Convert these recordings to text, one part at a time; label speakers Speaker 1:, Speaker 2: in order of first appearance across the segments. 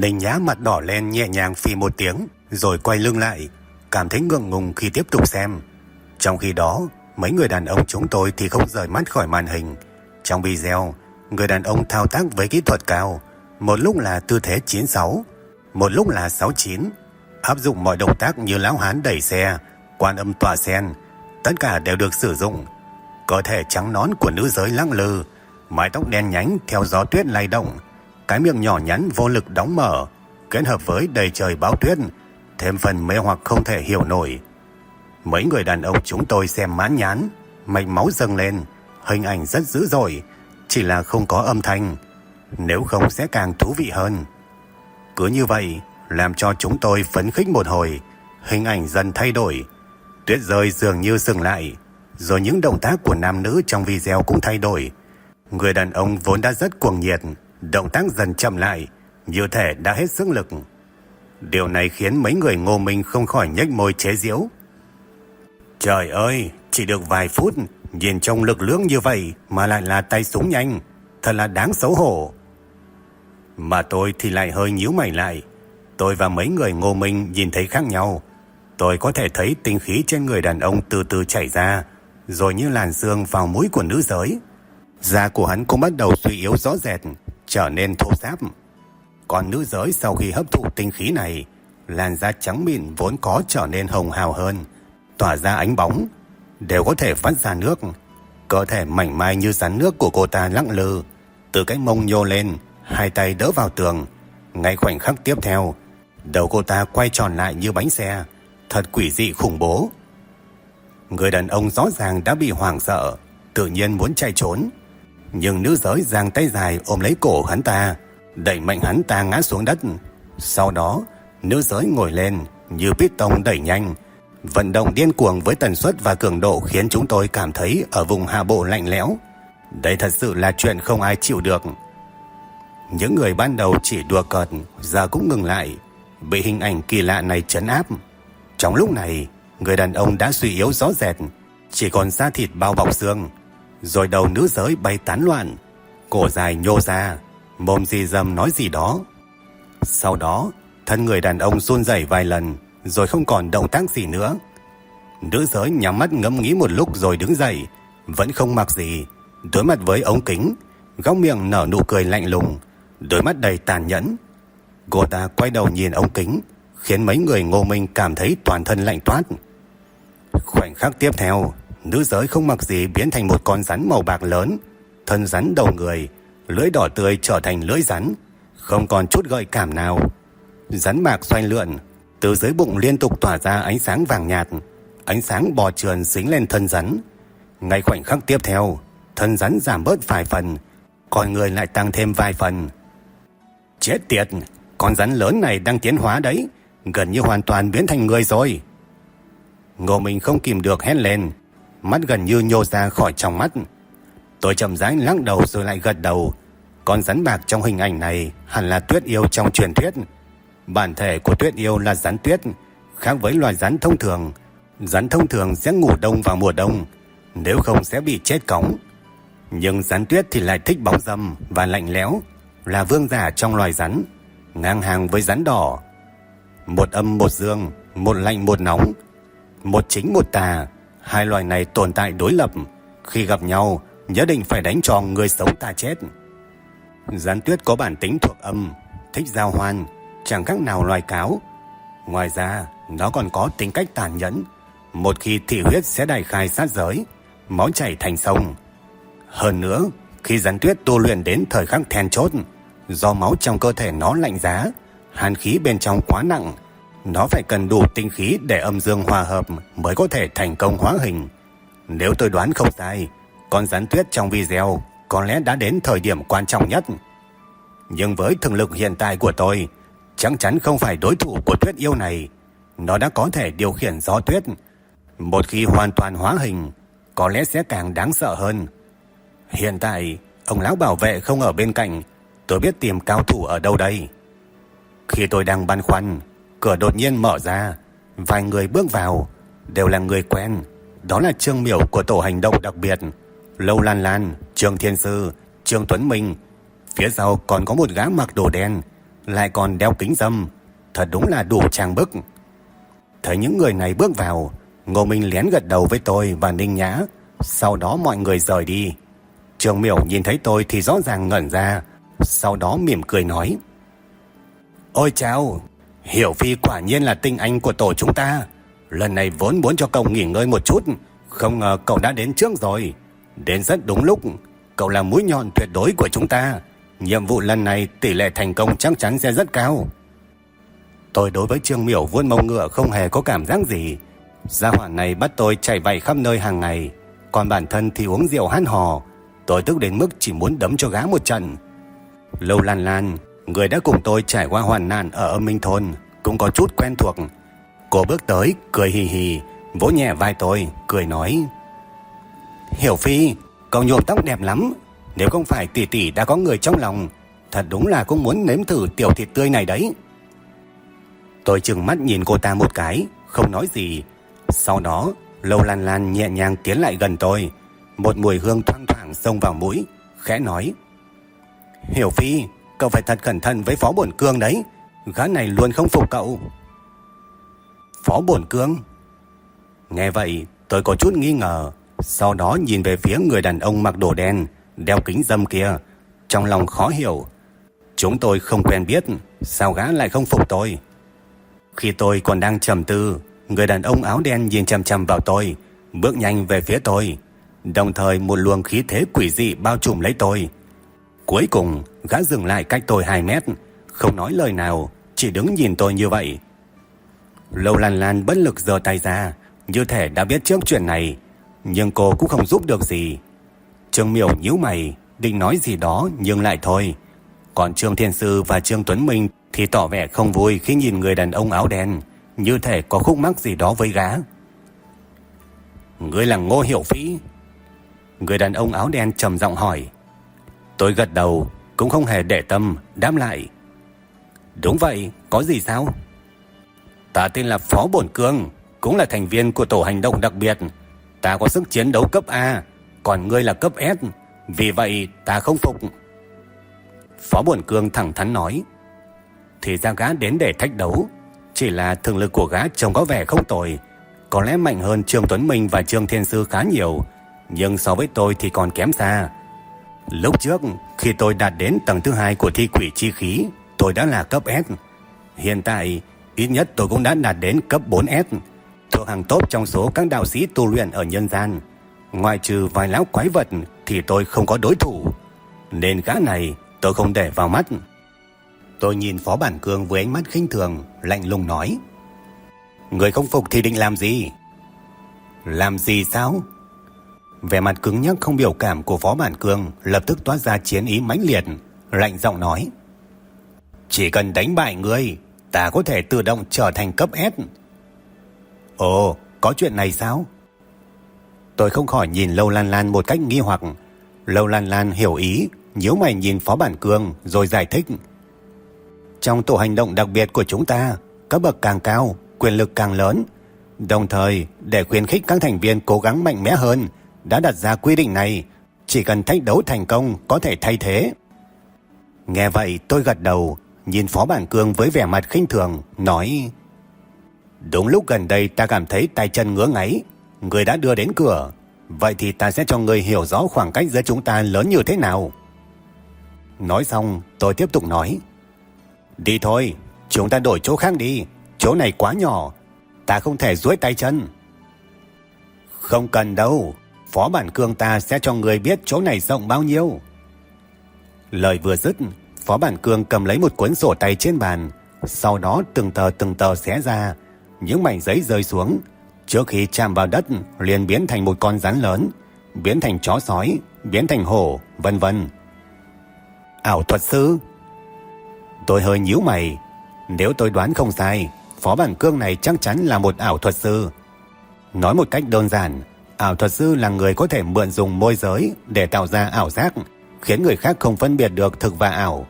Speaker 1: Ninh Nhã mặt đỏ lên nhẹ nhàng phi một tiếng, rồi quay lưng lại, cảm thấy ngượng ngùng khi tiếp tục xem. Trong khi đó, mấy người đàn ông chúng tôi thì không rời mắt khỏi màn hình. Trong video, người đàn ông thao tác với kỹ thuật cao, một lúc là tư thế 96, một lúc là 69, áp dụng mọi động tác như lão hán đẩy xe, quan âm tỏa sen, tất cả đều được sử dụng. Cơ thể trắng nón của nữ giới lăng lư, mái tóc đen nhánh theo gió tuyết lay động, cái miệng nhỏ nhắn vô lực đóng mở, kết hợp với đầy trời báo tuyết, thêm phần mê hoặc không thể hiểu nổi. Mấy người đàn ông chúng tôi xem mãn nhán, mạch máu dâng lên, hình ảnh rất dữ dội, chỉ là không có âm thanh, nếu không sẽ càng thú vị hơn. Cứ như vậy, làm cho chúng tôi phấn khích một hồi, hình ảnh dần thay đổi, tuyết rơi dường như dừng lại, rồi những động tác của nam nữ trong video cũng thay đổi. Người đàn ông vốn đã rất cuồng nhiệt, động tác dần chậm lại, như thể đã hết sức lực. Điều này khiến mấy người ngô minh không khỏi nhếch môi chế giễu. Trời ơi, chỉ được vài phút, nhìn trông lực lưỡng như vậy mà lại là tay súng nhanh, thật là đáng xấu hổ. Mà tôi thì lại hơi nhíu mày lại. Tôi và mấy người ngô minh nhìn thấy khác nhau. Tôi có thể thấy tinh khí trên người đàn ông từ từ chảy ra, rồi như làn xương vào mũi của nữ giới. Da của hắn cũng bắt đầu suy yếu rõ rệt, trở nên thô ráp. Còn nữ giới sau khi hấp thụ tinh khí này, làn da trắng mịn vốn có trở nên hồng hào hơn, tỏa ra ánh bóng, đều có thể phát ra nước. Cơ thể mảnh mai như rắn nước của cô ta lặng lư, từ cái mông nhô lên, hai tay đỡ vào tường. Ngay khoảnh khắc tiếp theo, đầu cô ta quay tròn lại như bánh xe, thật quỷ dị khủng bố. Người đàn ông rõ ràng đã bị hoảng sợ, tự nhiên muốn chạy trốn. Nhưng nữ giới giang tay dài ôm lấy cổ hắn ta, đẩy mạnh hắn ta ngã xuống đất. Sau đó, nữ giới ngồi lên như piston đẩy nhanh, vận động điên cuồng với tần suất và cường độ khiến chúng tôi cảm thấy ở vùng hạ bộ lạnh lẽo. Đây thật sự là chuyện không ai chịu được. Những người ban đầu chỉ đùa cợt, giờ cũng ngừng lại, bị hình ảnh kỳ lạ này chấn áp. Trong lúc này, người đàn ông đã suy yếu rõ rệt, chỉ còn da thịt bao bọc xương, rồi đầu nữ giới bay tán loạn, cổ dài nhô ra, mồm gì dầm nói gì đó. Sau đó, thân người đàn ông run rẩy vài lần, rồi không còn động tác gì nữa. Nữ giới nhắm mắt ngẫm nghĩ một lúc rồi đứng dậy, vẫn không mặc gì, đối mặt với ống kính, góc miệng nở nụ cười lạnh lùng, đôi mắt đầy tàn nhẫn. Cô ta quay đầu nhìn ống kính, khiến mấy người ngô minh cảm thấy toàn thân lạnh toát. Khoảnh khắc tiếp theo, nữ giới không mặc gì biến thành một con rắn màu bạc lớn, thân rắn đầu người, lưỡi đỏ tươi trở thành lưỡi rắn, không còn chút gợi cảm nào. Rắn bạc xoay lượn, từ dưới bụng liên tục tỏa ra ánh sáng vàng nhạt, ánh sáng bò trườn dính lên thân rắn. Ngay khoảnh khắc tiếp theo, thân rắn giảm bớt vài phần, con người lại tăng thêm vài phần. Chết tiệt, con rắn lớn này đang tiến hóa đấy, gần như hoàn toàn biến thành người rồi. Ngô Minh không kìm được hét lên, mắt gần như nhô ra khỏi trong mắt. Tôi chậm rãi lắc đầu rồi lại gật đầu. Con rắn bạc trong hình ảnh này hẳn là tuyết yêu trong truyền thuyết. Bản thể của tuyết yêu là rắn tuyết, khác với loài rắn thông thường. Rắn thông thường sẽ ngủ đông vào mùa đông, nếu không sẽ bị chết cống. Nhưng rắn tuyết thì lại thích bóng dâm và lạnh lẽo, là vương giả trong loài rắn, ngang hàng với rắn đỏ. Một âm một dương, một lạnh một nóng, một chính một tà, hai loài này tồn tại đối lập, khi gặp nhau nhất định phải đánh tròn người sống ta chết. Gián tuyết có bản tính thuộc âm, thích giao hoan, chẳng khác nào loài cáo. Ngoài ra, nó còn có tính cách tàn nhẫn, một khi thị huyết sẽ đại khai sát giới, máu chảy thành sông. Hơn nữa, khi gián tuyết tu luyện đến thời khắc then chốt, do máu trong cơ thể nó lạnh giá, hàn khí bên trong quá nặng, nó phải cần đủ tinh khí để âm dương hòa hợp mới có thể thành công hóa hình. Nếu tôi đoán không sai, con rắn tuyết trong video có lẽ đã đến thời điểm quan trọng nhất. Nhưng với thực lực hiện tại của tôi, chắc chắn không phải đối thủ của tuyết yêu này. Nó đã có thể điều khiển gió tuyết. Một khi hoàn toàn hóa hình, có lẽ sẽ càng đáng sợ hơn. Hiện tại, ông lão bảo vệ không ở bên cạnh, tôi biết tìm cao thủ ở đâu đây. Khi tôi đang băn khoăn, cửa đột nhiên mở ra, vài người bước vào, đều là người quen. Đó là Trương Miểu của tổ hành động đặc biệt, Lâu Lan Lan, Trương Thiên Sư, Trương Tuấn Minh. Phía sau còn có một gã mặc đồ đen, lại còn đeo kính dâm, thật đúng là đủ trang bức. Thấy những người này bước vào, Ngô Minh lén gật đầu với tôi và Ninh Nhã, sau đó mọi người rời đi. Trương Miểu nhìn thấy tôi thì rõ ràng ngẩn ra, sau đó mỉm cười nói: "Ôi chào, Hiểu Phi quả nhiên là tinh anh của tổ chúng ta. Lần này vốn muốn cho cậu nghỉ ngơi một chút, không ngờ cậu đã đến trước rồi. Đến rất đúng lúc, cậu là mũi nhọn tuyệt đối của chúng ta. Nhiệm vụ lần này tỷ lệ thành công chắc chắn sẽ rất cao. Tôi đối với Trương Miểu vuôn mông ngựa không hề có cảm giác gì. Gia hỏa này bắt tôi chạy vạy khắp nơi hàng ngày, còn bản thân thì uống rượu hát hò. Tôi tức đến mức chỉ muốn đấm cho gã một trận. Lâu Lan Lan, người đã cùng tôi trải qua hoàn nạn ở âm minh thôn, cũng có chút quen thuộc. Cô bước tới, cười hì hì, vỗ nhẹ vai tôi, cười nói. Hiểu Phi, cậu nhuộm tóc đẹp lắm. Nếu không phải tỷ tỷ đã có người trong lòng, thật đúng là cũng muốn nếm thử tiểu thịt tươi này đấy. Tôi chừng mắt nhìn cô ta một cái, không nói gì. Sau đó, Lâu Lan Lan nhẹ nhàng tiến lại gần tôi. Một mùi hương thoang thoảng xông vào mũi, khẽ nói. Hiểu Phi, cậu phải thật cẩn thận với Phó Bổn Cương đấy. Gã này luôn không phục cậu. Phó Bổn Cương? Nghe vậy, tôi có chút nghi ngờ. Sau đó nhìn về phía người đàn ông mặc đồ đen, đeo kính dâm kia. Trong lòng khó hiểu. Chúng tôi không quen biết, sao gã lại không phục tôi? Khi tôi còn đang trầm tư, người đàn ông áo đen nhìn chằm chằm vào tôi, bước nhanh về phía tôi. Đồng thời một luồng khí thế quỷ dị bao trùm lấy tôi. Cuối cùng, gã dừng lại cách tôi 2 mét, không nói lời nào, chỉ đứng nhìn tôi như vậy. Lâu Lan Lan bất lực giơ tay ra, như thể đã biết trước chuyện này, nhưng cô cũng không giúp được gì. Trương Miểu nhíu mày, định nói gì đó nhưng lại thôi. Còn Trương Thiên Sư và Trương Tuấn Minh thì tỏ vẻ không vui khi nhìn người đàn ông áo đen, như thể có khúc mắc gì đó với gã. Ngươi là Ngô Hiểu Phí? Người đàn ông áo đen trầm giọng hỏi. Tôi gật đầu, cũng không hề để tâm, đáp lại. Đúng vậy, có gì sao? Ta tên là Phó Bổn Cương, cũng là thành viên của tổ hành động đặc biệt. Ta có sức chiến đấu cấp A, còn ngươi là cấp S, vì vậy ta không phục. Phó Bổn Cương thẳng thắn nói. Thì ra gã đến để thách đấu, chỉ là thường lực của gã trông có vẻ không tồi, có lẽ mạnh hơn Trương Tuấn Minh và Trương Thiên Sư khá nhiều, nhưng so với tôi thì còn kém xa. Lúc trước, khi tôi đạt đến tầng thứ hai của thi quỷ chi khí, tôi đã là cấp S. Hiện tại, ít nhất tôi cũng đã đạt đến cấp 4S, thuộc hàng tốt trong số các đạo sĩ tu luyện ở nhân gian. Ngoài trừ vài lão quái vật thì tôi không có đối thủ, nên gã này tôi không để vào mắt. Tôi nhìn Phó Bản Cương với ánh mắt khinh thường, lạnh lùng nói: "Người không phục thì định làm gì?" "Làm gì sao?" Vẻ mặt cứng nhắc không biểu cảm của Phó Bản Cương lập tức toát ra chiến ý mãnh liệt, lạnh giọng nói: "Chỉ cần đánh bại ngươi, ta có thể tự động trở thành cấp S." "Ồ, có chuyện này sao?" Tôi không khỏi nhìn Lâu Lan Lan một cách nghi hoặc. Lâu Lan Lan hiểu ý, nhíu mày nhìn Phó Bản Cương rồi giải thích: "Trong tổ hành động đặc biệt của chúng ta, cấp bậc càng cao, quyền lực càng lớn." Đồng thời, để khuyến khích các thành viên cố gắng mạnh mẽ hơn, đã đặt ra quy định này, chỉ cần thách đấu thành công có thể thay thế. Nghe vậy tôi gật đầu, nhìn Phó Bản Cương với vẻ mặt khinh thường, nói Đúng lúc gần đây ta cảm thấy tay chân ngứa ngáy, người đã đưa đến cửa, vậy thì ta sẽ cho người hiểu rõ khoảng cách giữa chúng ta lớn như thế nào. Nói xong, tôi tiếp tục nói Đi thôi, chúng ta đổi chỗ khác đi, chỗ này quá nhỏ, ta không thể duỗi tay chân. Không cần đâu, Phó bản cương ta sẽ cho người biết chỗ này rộng bao nhiêu. Lời vừa dứt, Phó Bản Cương cầm lấy một cuốn sổ tay trên bàn, sau đó từng tờ từng tờ xé ra, những mảnh giấy rơi xuống, trước khi chạm vào đất liền biến thành một con rắn lớn, biến thành chó sói, biến thành hổ, vân vân. Ảo thuật sư? Tôi hơi nhíu mày, nếu tôi đoán không sai, Phó Bản Cương này chắc chắn là một ảo thuật sư. Nói một cách đơn giản, ảo thuật sư là người có thể mượn dùng môi giới để tạo ra ảo giác, khiến người khác không phân biệt được thực và ảo.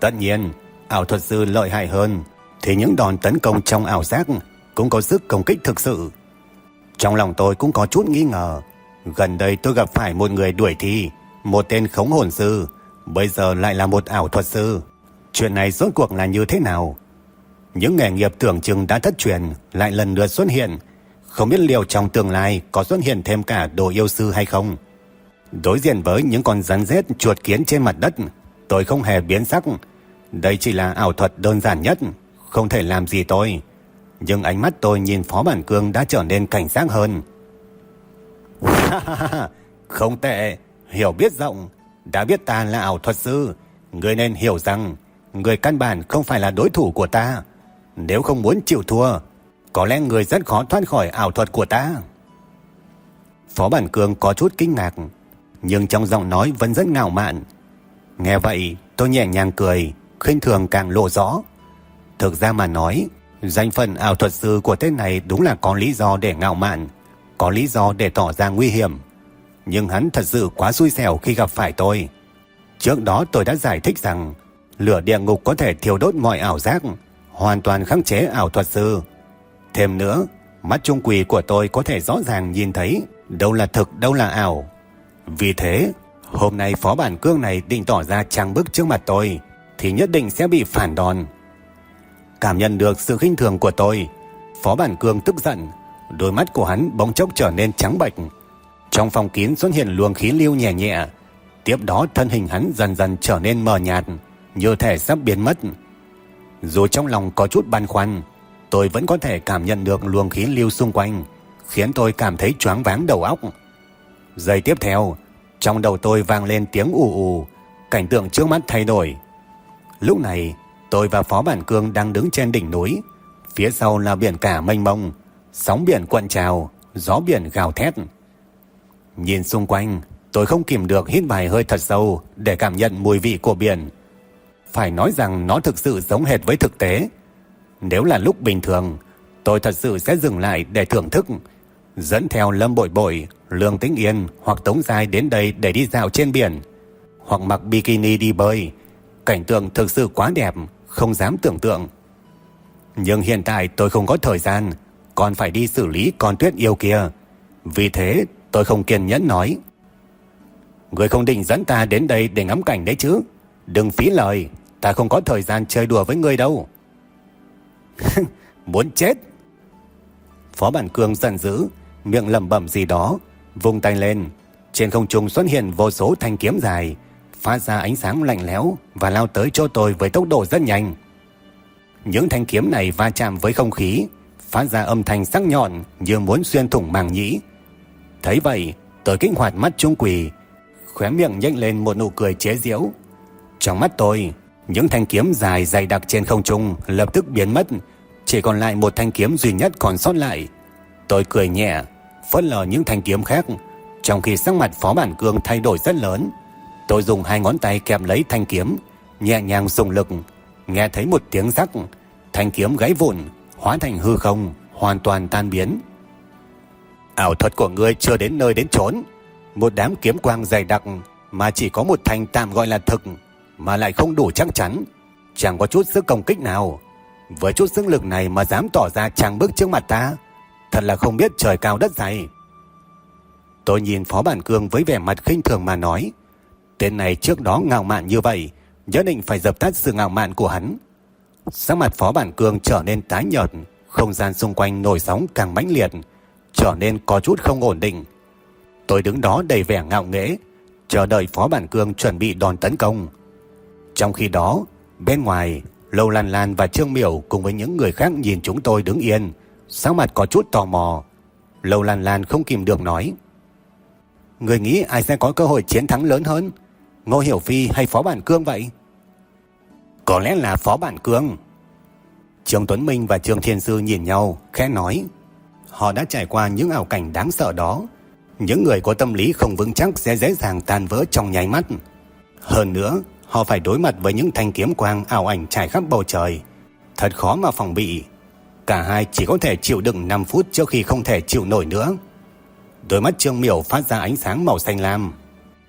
Speaker 1: Tất nhiên, ảo thuật sư lợi hại hơn, thì những đòn tấn công trong ảo giác cũng có sức công kích thực sự. Trong lòng tôi cũng có chút nghi ngờ. Gần đây tôi gặp phải một người đuổi thi, một tên khống hồn sư, bây giờ lại là một ảo thuật sư. Chuyện này rốt cuộc là như thế nào? Những nghề nghiệp tưởng chừng đã thất truyền lại lần lượt xuất hiện. Không biết liệu trong tương lai có xuất hiện thêm cả đồ yêu sư hay không? Đối diện với những con rắn rết chuột kiến trên mặt đất, tôi không hề biến sắc. Đây chỉ là ảo thuật đơn giản nhất, không thể làm gì tôi. Nhưng ánh mắt tôi nhìn Phó Bản Cương đã trở nên cảnh giác hơn. không tệ, hiểu biết rộng, đã biết ta là ảo thuật sư. Người nên hiểu rằng, người căn bản không phải là đối thủ của ta. Nếu không muốn chịu thua, có lẽ người rất khó thoát khỏi ảo thuật của ta. Phó Bản Cương có chút kinh ngạc, nhưng trong giọng nói vẫn rất ngạo mạn. Nghe vậy, tôi nhẹ nhàng cười, khinh thường càng lộ rõ. Thực ra mà nói, danh phận ảo thuật sư của tên này đúng là có lý do để ngạo mạn, có lý do để tỏ ra nguy hiểm. Nhưng hắn thật sự quá xui xẻo khi gặp phải tôi. Trước đó tôi đã giải thích rằng lửa địa ngục có thể thiêu đốt mọi ảo giác, hoàn toàn khắc chế ảo thuật sư. Thêm nữa, mắt trung quỷ của tôi có thể rõ ràng nhìn thấy đâu là thực đâu là ảo. Vì thế, hôm nay phó bản cương này định tỏ ra trang bức trước mặt tôi, thì nhất định sẽ bị phản đòn. Cảm nhận được sự khinh thường của tôi, phó bản cương tức giận, đôi mắt của hắn bỗng chốc trở nên trắng bệch. Trong phòng kín xuất hiện luồng khí lưu nhẹ nhẹ, tiếp đó thân hình hắn dần dần trở nên mờ nhạt, như thể sắp biến mất. Dù trong lòng có chút băn khoăn, tôi vẫn có thể cảm nhận được luồng khí lưu xung quanh, khiến tôi cảm thấy choáng váng đầu óc. Giây tiếp theo, trong đầu tôi vang lên tiếng ù ù, cảnh tượng trước mắt thay đổi. Lúc này, tôi và Phó Bản Cương đang đứng trên đỉnh núi, phía sau là biển cả mênh mông, sóng biển cuộn trào, gió biển gào thét. Nhìn xung quanh, tôi không kìm được hít vài hơi thật sâu để cảm nhận mùi vị của biển. Phải nói rằng nó thực sự giống hệt với thực tế. Nếu là lúc bình thường, tôi thật sự sẽ dừng lại để thưởng thức, dẫn theo Lâm Bội Bội, Lương Tĩnh Yên hoặc Tống Giai đến đây để đi dạo trên biển, hoặc mặc bikini đi bơi. Cảnh tượng thực sự quá đẹp, không dám tưởng tượng. Nhưng hiện tại tôi không có thời gian, còn phải đi xử lý con tuyết yêu kia. Vì thế tôi không kiên nhẫn nói. Người không định dẫn ta đến đây để ngắm cảnh đấy chứ. Đừng phí lời, ta không có thời gian chơi đùa với người đâu. Muốn chết. Phó Bản Cương giận dữ, miệng lẩm bẩm gì đó, vung tay lên. Trên không trung xuất hiện vô số thanh kiếm dài, phát ra ánh sáng lạnh lẽo và lao tới cho tôi với tốc độ rất nhanh. Những thanh kiếm này va chạm với không khí, phát ra âm thanh sắc nhọn như muốn xuyên thủng màng nhĩ. Thấy vậy, tôi kích hoạt mắt trung quỷ, khóe miệng nhếch lên một nụ cười chế giễu. Trong mắt tôi, những thanh kiếm dài dày đặc trên không trung lập tức biến mất, chỉ còn lại một thanh kiếm duy nhất còn sót lại. Tôi cười nhẹ, phớt lờ những thanh kiếm khác, trong khi sắc mặt Phó Bản Cương thay đổi rất lớn. Tôi dùng hai ngón tay kẹp lấy thanh kiếm, nhẹ nhàng dùng lực, nghe thấy một tiếng rắc, thanh kiếm gãy vụn, hóa thành hư không, hoàn toàn tan biến. Ảo thuật của ngươi chưa đến nơi đến chốn, một đám kiếm quang dày đặc mà chỉ có một thanh tạm gọi là thực, mà lại không đủ chắc chắn, chẳng có chút sức công kích nào. Với chút sức lực này mà dám tỏ ra chẳng bước trước mặt ta, thật là không biết trời cao đất dày. Tôi nhìn Phó Bản Cương với vẻ mặt khinh thường mà nói, tên này trước đó ngạo mạn như vậy, nhất định phải dập tắt sự ngạo mạn của hắn. Sắc mặt Phó Bản Cương trở nên tái nhợt, không gian xung quanh nổi sóng càng mãnh liệt, trở nên có chút không ổn định. Tôi đứng đó đầy vẻ ngạo nghễ, chờ đợi Phó Bản Cương chuẩn bị đòn tấn công. Trong khi đó, bên ngoài, Lâu Lan Lan và Trương Miểu cùng với những người khác nhìn chúng tôi đứng yên, sáng mặt có chút tò mò. Lâu Lan Lan không kìm được nói. Người nghĩ ai sẽ có cơ hội chiến thắng lớn hơn? Ngô Hiểu Phi hay Phó Bản Cương vậy? Có lẽ là Phó Bản Cương. Trương Tuấn Minh và Trương Thiên Sư nhìn nhau, khẽ nói. Họ đã trải qua những ảo cảnh đáng sợ đó. Những người có tâm lý không vững chắc sẽ dễ dàng tan vỡ trong nháy mắt. Hơn nữa, họ phải đối mặt với những thanh kiếm quang ảo ảnh trải khắp bầu trời. Thật khó mà phòng bị. Cả hai chỉ có thể chịu đựng 5 phút trước khi không thể chịu nổi nữa. Đôi mắt Trương Miểu phát ra ánh sáng màu xanh lam.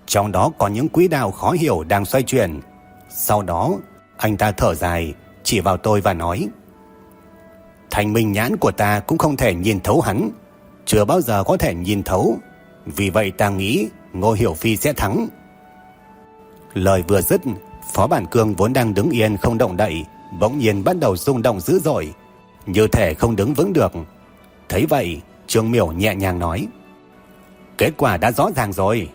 Speaker 1: Trong đó có những quỹ đạo khó hiểu đang xoay chuyển. Sau đó, anh ta thở dài, chỉ vào tôi và nói Thành minh nhãn của ta cũng không thể nhìn thấu hắn, chưa bao giờ có thể nhìn thấu. Vì vậy ta nghĩ Ngô Hiểu Phi sẽ thắng. Lời vừa dứt, Phó Bản Cương vốn đang đứng yên không động đậy, bỗng nhiên bắt đầu rung động dữ dội, như thể không đứng vững được. Thấy vậy, Trương Miểu nhẹ nhàng nói: "Kết quả đã rõ ràng rồi."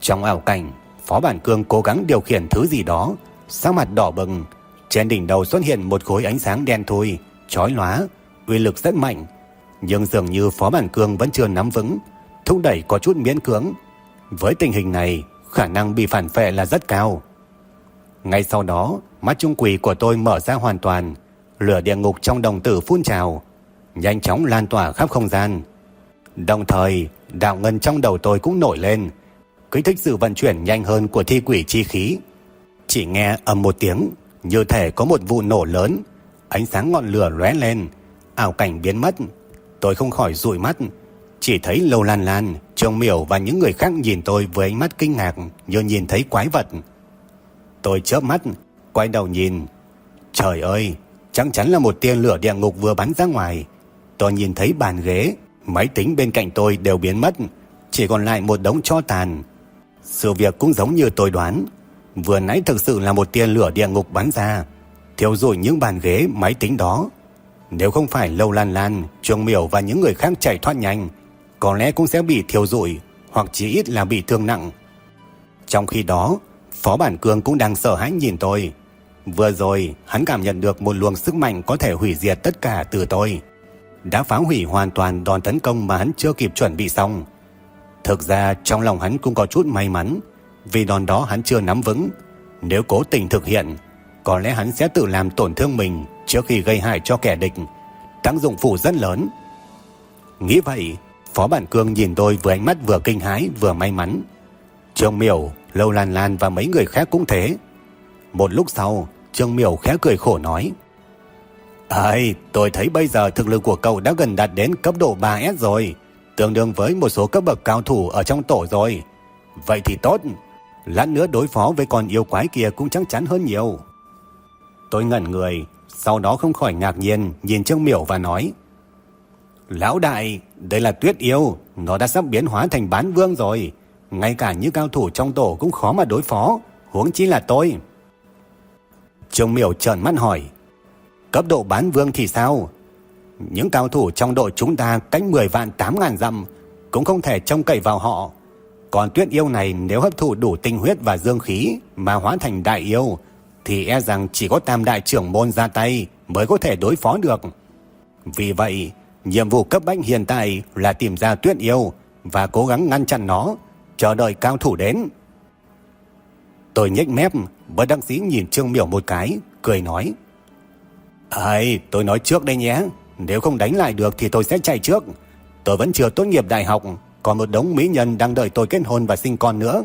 Speaker 1: Trong ảo cảnh, Phó Bản Cương cố gắng điều khiển thứ gì đó, sắc mặt đỏ bừng, trên đỉnh đầu xuất hiện một khối ánh sáng đen thui, chói lóa, uy lực rất mạnh, nhưng dường như Phó Bản Cương vẫn chưa nắm vững, thúc đẩy có chút miễn cưỡng. Với tình hình này, khả năng bị phản phệ là rất cao. Ngay sau đó, mắt trung quỷ của tôi mở ra hoàn toàn, lửa địa ngục trong đồng tử phun trào, nhanh chóng lan tỏa khắp không gian. Đồng thời, đạo ngân trong đầu tôi cũng nổi lên, kích thích sự vận chuyển nhanh hơn của thi quỷ chi khí. Chỉ nghe ầm một tiếng, như thể có một vụ nổ lớn, ánh sáng ngọn lửa lóe lên, ảo cảnh biến mất. Tôi không khỏi dụi mắt, chỉ thấy Lâu Lan Lan, Trương Miểu và những người khác nhìn tôi với ánh mắt kinh ngạc như nhìn thấy quái vật. Tôi chớp mắt, quay đầu nhìn. Trời ơi, chắc chắn là một tia lửa địa ngục vừa bắn ra ngoài. Tôi nhìn thấy bàn ghế, máy tính bên cạnh tôi đều biến mất, chỉ còn lại một đống cho tàn. Sự việc cũng giống như tôi đoán, vừa nãy thực sự là một tia lửa địa ngục bắn ra, thiêu rụi những bàn ghế, máy tính đó. Nếu không phải Lâu Lan Lan, Trương Miểu và những người khác chạy thoát nhanh, có lẽ cũng sẽ bị thiêu rụi hoặc chỉ ít là bị thương nặng. Trong khi đó, Phó Bản Cương cũng đang sợ hãi nhìn tôi. Vừa rồi, hắn cảm nhận được một luồng sức mạnh có thể hủy diệt tất cả từ tôi. Đã phá hủy hoàn toàn đòn tấn công mà hắn chưa kịp chuẩn bị xong. Thực ra trong lòng hắn cũng có chút may mắn, vì đòn đó hắn chưa nắm vững. Nếu cố tình thực hiện, có lẽ hắn sẽ tự làm tổn thương mình trước khi gây hại cho kẻ địch. Tác dụng phụ rất lớn. Nghĩ vậy, Phó Bản Cương nhìn tôi với ánh mắt vừa kinh hãi vừa may mắn. Trương Miểu, Lâu Lan Lan và mấy người khác cũng thế. Một lúc sau, Trương Miểu khẽ cười khổ nói. Ây, tôi thấy bây giờ thực lực của cậu đã gần đạt đến cấp độ 3S rồi, tương đương với một số cấp bậc cao thủ ở trong tổ rồi. Vậy thì tốt, lát nữa đối phó với con yêu quái kia cũng chắc chắn hơn nhiều. Tôi ngẩn người, sau đó không khỏi ngạc nhiên nhìn Trương Miểu và nói. Lão đại, đây là tuyết yêu, nó đã sắp biến hóa thành bán vương rồi. Ngay cả những cao thủ trong tổ cũng khó mà đối phó, huống chi là tôi. Trương Miểu trợn mắt hỏi, cấp độ bán vương thì sao? Những cao thủ trong đội chúng ta cách 10 vạn 8 ngàn dặm, cũng không thể trông cậy vào họ. Còn tuyết yêu này nếu hấp thụ đủ tinh huyết và dương khí mà hóa thành đại yêu, thì e rằng chỉ có tam đại trưởng môn ra tay mới có thể đối phó được. Vì vậy, Nhiệm vụ cấp bách hiện tại là tìm ra tuyết yêu và cố gắng ngăn chặn nó, chờ đợi cao thủ đến. Tôi nhếch mép, bất đắc dĩ nhìn Trương Miểu một cái, cười nói. Ây, tôi nói trước đây nhé, nếu không đánh lại được thì tôi sẽ chạy trước. Tôi vẫn chưa tốt nghiệp đại học, còn một đống mỹ nhân đang đợi tôi kết hôn và sinh con nữa.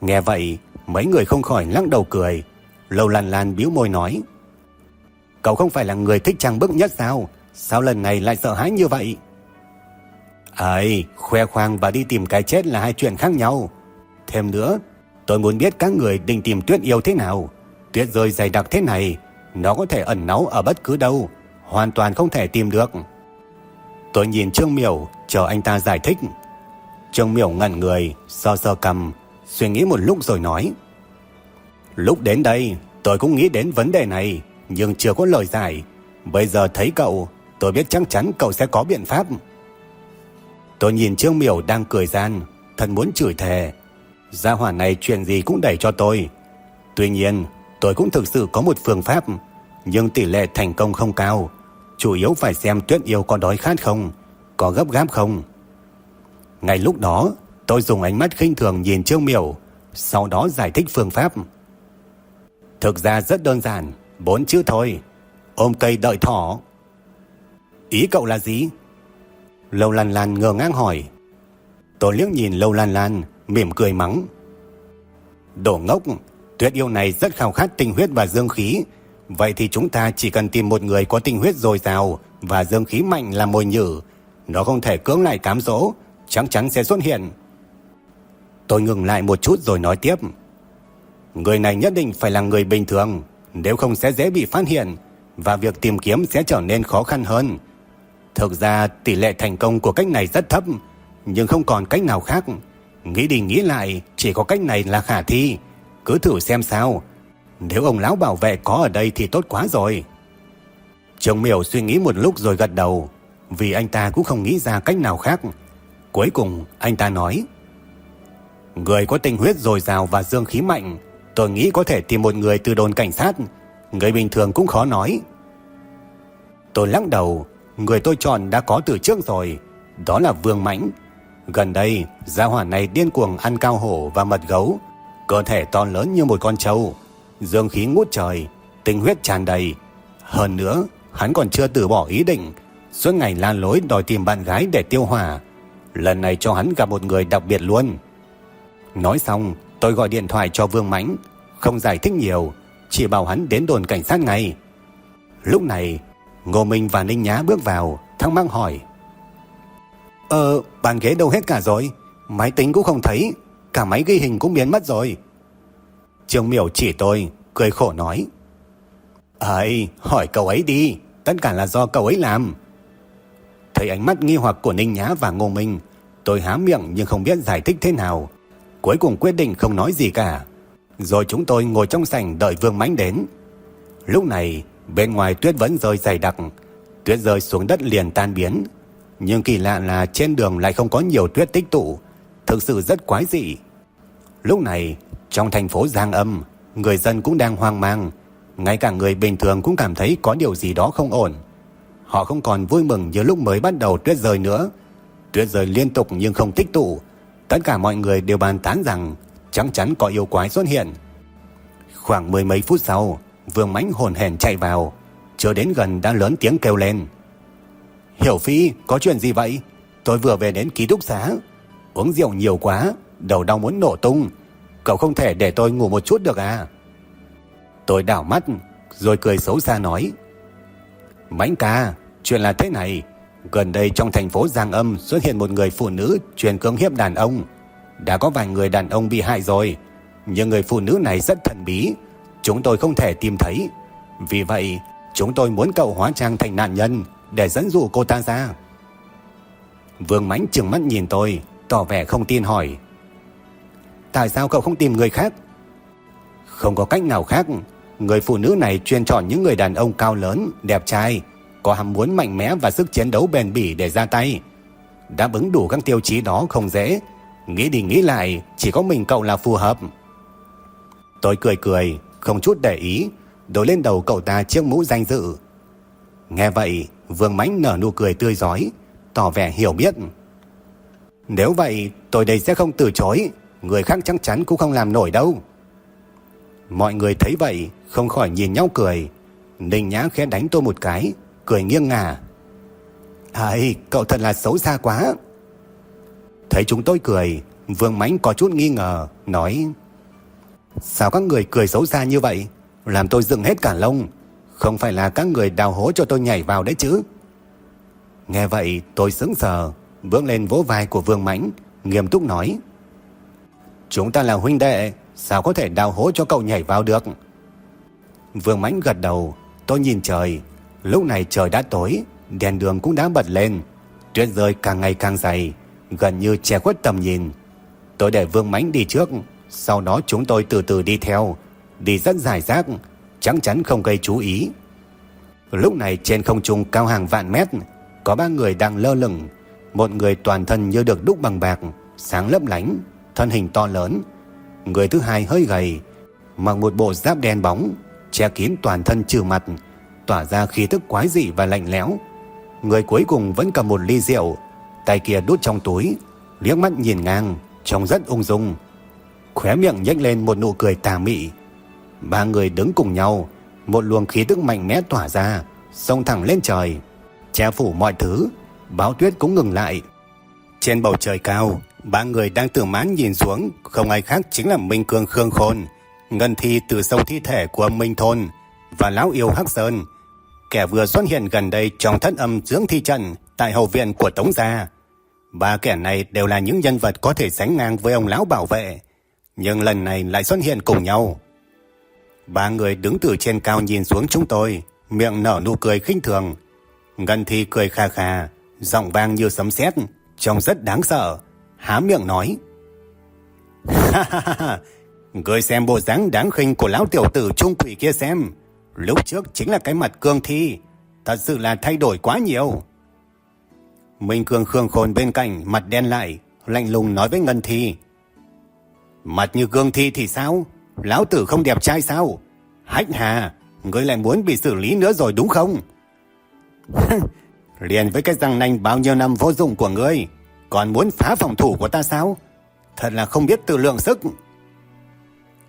Speaker 1: Nghe vậy, mấy người không khỏi lắc đầu cười. Lâu lan lan biếu môi nói. Cậu không phải là người thích trang bức nhất sao? Sao lần này lại sợ hãi như vậy? Ấy, khoe khoang và đi tìm cái chết là hai chuyện khác nhau. Thêm nữa, tôi muốn biết các người định tìm tuyết yêu thế nào. Tuyết rơi dày đặc thế này, nó có thể ẩn náu ở bất cứ đâu, hoàn toàn không thể tìm được. Tôi nhìn Trương Miểu, chờ anh ta giải thích. Trương Miểu ngẩn người, so sơ cầm, suy nghĩ một lúc rồi nói. Lúc đến đây, tôi cũng nghĩ đến vấn đề này, nhưng chưa có lời giải. Bây giờ thấy cậu, Tôi biết chắc chắn cậu sẽ có biện pháp. Tôi nhìn Trương Miểu đang cười gian, thật muốn chửi thề. Gia hỏa này chuyện gì cũng đẩy cho tôi. Tuy nhiên, tôi cũng thực sự có một phương pháp, nhưng tỷ lệ thành công không cao. Chủ yếu phải xem tuyết yêu có đói khát không, có gấp gáp không. Ngay lúc đó, tôi dùng ánh mắt khinh thường nhìn Trương Miểu, sau đó giải thích phương pháp. Thực ra rất đơn giản, bốn chữ thôi. Ôm cây đợi thỏ. Ý cậu là gì? Lâu Lan Lan ngơ ngang hỏi. Tôi liếc nhìn Lâu Lan Lan, mỉm cười mắng. Đồ ngốc, tuyết yêu này rất khao khát tinh huyết và dương khí. Vậy thì chúng ta chỉ cần tìm một người có tinh huyết dồi dào và dương khí mạnh là mồi nhử. Nó không thể cưỡng lại cám dỗ, chắc chắn sẽ xuất hiện. Tôi ngừng lại một chút rồi nói tiếp. Người này nhất định phải là người bình thường, nếu không sẽ dễ bị phát hiện và việc tìm kiếm sẽ trở nên khó khăn hơn. Thực ra tỷ lệ thành công của cách này rất thấp, nhưng không còn cách nào khác. Nghĩ đi nghĩ lại, chỉ có cách này là khả thi. Cứ thử xem sao. Nếu ông lão bảo vệ có ở đây thì tốt quá rồi. Trường miểu suy nghĩ một lúc rồi gật đầu, vì anh ta cũng không nghĩ ra cách nào khác. Cuối cùng, anh ta nói, Người có tinh huyết dồi dào và dương khí mạnh, tôi nghĩ có thể tìm một người từ đồn cảnh sát. Người bình thường cũng khó nói. Tôi lắc đầu, người tôi chọn đã có từ trước rồi, đó là Vương Mãnh. Gần đây, gia hỏa này điên cuồng ăn cao hổ và mật gấu, cơ thể to lớn như một con trâu, dương khí ngút trời, tinh huyết tràn đầy. Hơn nữa, hắn còn chưa từ bỏ ý định, suốt ngày lan lối đòi tìm bạn gái để tiêu hỏa. Lần này cho hắn gặp một người đặc biệt luôn. Nói xong, tôi gọi điện thoại cho Vương Mãnh, không giải thích nhiều, chỉ bảo hắn đến đồn cảnh sát ngay. Lúc này, Ngô Minh và Ninh Nhã bước vào, thắc mắc hỏi. Ờ, bàn ghế đâu hết cả rồi, máy tính cũng không thấy, cả máy ghi hình cũng biến mất rồi. Trương Miểu chỉ tôi, cười khổ nói. Ấy, hỏi cậu ấy đi, tất cả là do cậu ấy làm. Thấy ánh mắt nghi hoặc của Ninh Nhã và Ngô Minh, tôi há miệng nhưng không biết giải thích thế nào. Cuối cùng quyết định không nói gì cả. Rồi chúng tôi ngồi trong sảnh đợi Vương Mãnh đến. Lúc này, bên ngoài tuyết vẫn rơi dày đặc. Tuyết rơi xuống đất liền tan biến. Nhưng kỳ lạ là trên đường lại không có nhiều tuyết tích tụ. Thực sự rất quái dị. Lúc này, trong thành phố Giang Âm, người dân cũng đang hoang mang. Ngay cả người bình thường cũng cảm thấy có điều gì đó không ổn. Họ không còn vui mừng như lúc mới bắt đầu tuyết rơi nữa. Tuyết rơi liên tục nhưng không tích tụ. Tất cả mọi người đều bàn tán rằng chắc chắn có yêu quái xuất hiện. Khoảng mười mấy phút sau, Vương Mãnh hồn hển chạy vào, chưa đến gần đã lớn tiếng kêu lên. Hiểu Phi, có chuyện gì vậy? Tôi vừa về đến ký túc xá, uống rượu nhiều quá, đầu đau muốn nổ tung. Cậu không thể để tôi ngủ một chút được à? Tôi đảo mắt, rồi cười xấu xa nói. Mãnh ca, chuyện là thế này. Gần đây trong thành phố Giang Âm xuất hiện một người phụ nữ truyền cưỡng hiếp đàn ông. Đã có vài người đàn ông bị hại rồi, nhưng người phụ nữ này rất thần bí. Chúng tôi không thể tìm thấy. Vì vậy, chúng tôi muốn cậu hóa trang thành nạn nhân để dẫn dụ cô ta ra. Vương Mãnh trừng mắt nhìn tôi, tỏ vẻ không tin hỏi. Tại sao cậu không tìm người khác? Không có cách nào khác. Người phụ nữ này chuyên chọn những người đàn ông cao lớn, đẹp trai, có ham muốn mạnh mẽ và sức chiến đấu bền bỉ để ra tay. Đáp ứng đủ các tiêu chí đó không dễ. Nghĩ đi nghĩ lại, chỉ có mình cậu là phù hợp. Tôi cười cười, không chút để ý, đổi lên đầu cậu ta chiếc mũ danh dự. Nghe vậy, Vương Mãnh nở nụ cười tươi giói, tỏ vẻ hiểu biết. Nếu vậy, tôi đây sẽ không từ chối, người khác chắc chắn cũng không làm nổi đâu. Mọi người thấy vậy, không khỏi nhìn nhau cười. Ninh Nhã khẽ đánh tôi một cái, cười nghiêng ngả. Ai, cậu thật là xấu xa quá. Thấy chúng tôi cười, Vương Mãnh có chút nghi ngờ, nói Sao các người cười xấu xa như vậy? Làm tôi dựng hết cả lông. Không phải là các người đào hố cho tôi nhảy vào đấy chứ? Nghe vậy tôi sững sờ, bước lên vỗ vai của Vương Mãnh, nghiêm túc nói Chúng ta là huynh đệ, sao có thể đào hố cho cậu nhảy vào được? Vương Mãnh gật đầu, tôi nhìn trời, Lúc này trời đã tối, đèn đường cũng đã bật lên. Tuyết rơi càng ngày càng dày, gần như che khuất tầm nhìn. Tôi để Vương Mãnh đi trước, sau đó chúng tôi từ từ đi theo, đi rất dài rác, chắc chắn không gây chú ý. Lúc này trên không trung cao hàng vạn mét, có ba người đang lơ lửng, một người toàn thân như được đúc bằng bạc, sáng lấp lánh, thân hình to lớn. Người thứ hai hơi gầy, mặc một bộ giáp đen bóng, che kín toàn thân trừ mặt, tỏa ra khí tức quái dị và lạnh lẽo. Người cuối cùng vẫn cầm một ly rượu, tay kia đút trong túi, liếc mắt nhìn ngang, trông rất ung dung. Khóe miệng nhếch lên một nụ cười tà mị. Ba người đứng cùng nhau, một luồng khí tức mạnh mẽ tỏa ra, xông thẳng lên trời, che phủ mọi thứ, báo tuyết cũng ngừng lại. Trên bầu trời cao, ba người đang tưởng mãn nhìn xuống, không ai khác chính là Minh Cương Khương Khôn, Ngân Thi từ sâu thi thể của Minh Thôn và Lão Yêu Hắc Sơn, kẻ vừa xuất hiện gần đây trong thất âm dưỡng thi trận tại hậu viện của Tống Gia. Ba kẻ này đều là những nhân vật có thể sánh ngang với ông lão bảo vệ, nhưng lần này lại xuất hiện cùng nhau. Ba người đứng từ trên cao nhìn xuống chúng tôi, miệng nở nụ cười khinh thường. Ngân Thi cười kha kha, giọng vang như sấm sét, trông rất đáng sợ, há miệng nói: "Ha ha ha, người xem bộ dáng đáng khinh của lão tiểu tử trung quỷ kia xem, lúc trước chính là cái mặt cương thi, thật sự là thay đổi quá nhiều." Minh Cương Khương Khôn bên cạnh mặt đen lại, lạnh lùng nói với Ngân Thi. Mặt như cương thi thì sao? Lão tử không đẹp trai sao? Hách hà, ngươi lại muốn bị xử lý nữa rồi đúng không? Liền với cái răng nanh bao nhiêu năm vô dụng của ngươi, còn muốn phá phòng thủ của ta sao? Thật là không biết tự lượng sức.